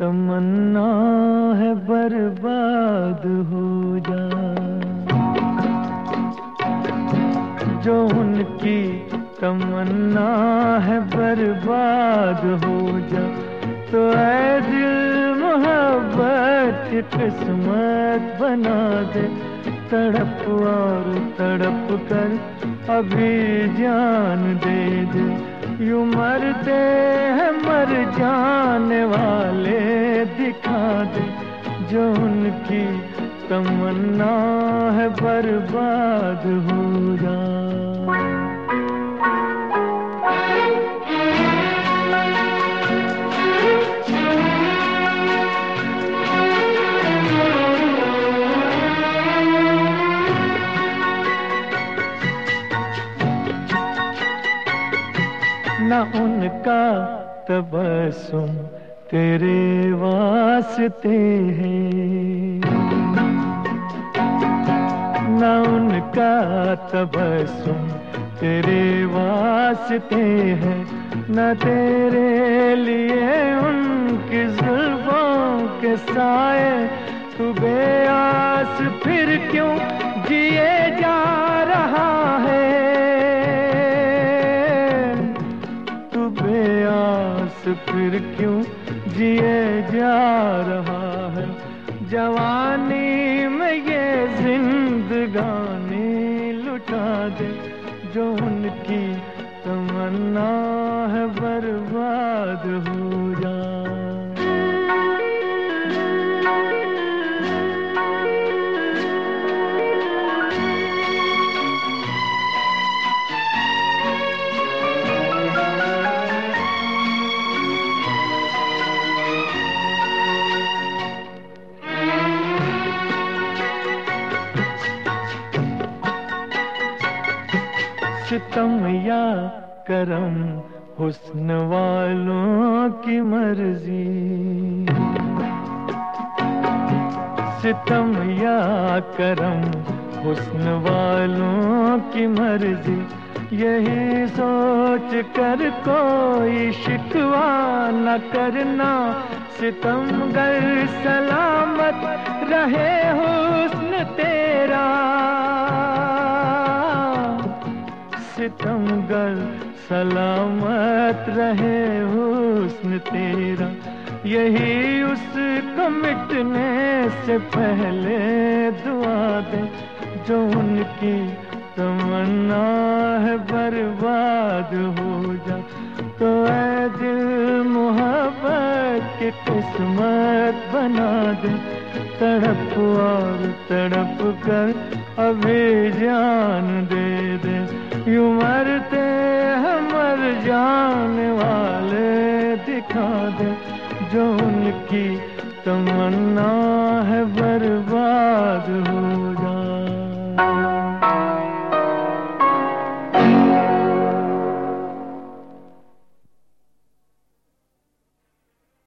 तमन्ना है बर्बाद हो जा। जो उनकी तमन्ना है बर्बाद हो जा। तो ऐ दिल मोहब्बत किस्मत बना दे। तड़प और तड़प कर अभी जान दे दे। यू मरते हैं मर जाने वाले दिखा दे। जो उनकी तमन्ना है बर्बाद हो न उनका तबसुम तेरे वास्ते हैं। न उनका तबसुम तेरे वास्ते हैं। न तेरे लिए उनकी जुल्फों के साए तू बेआस फिर क्यों जिए बेआस फिर क्यों जिए जा रहा है? जवानी में ये जिंदगानी लुटा दे, जो उनकी तमन्ना है। सितम या करम, हुस्न वालों की मर्ज़ी। सितम या करम, हुस्न वालों की मर्ज़ी। यही सोच कर कोई शिकवा न करना। सितमगर सलामत रहे हुस्न तेरा। सितमगर सलामत रहे हुस्न तेरा। यही उसको मिटने से पहले दुआ दे, जो उनकी तमन्ना है बर्बाद हो जा। तो ऐ दिल मोहब्बत की किस्मत बना दे, तड़प और तड़प कर अभी जान दे दे। यू मरते मर जाने वाले? दिखा दे जो उनकी तमन्ना है बर्बाद हो।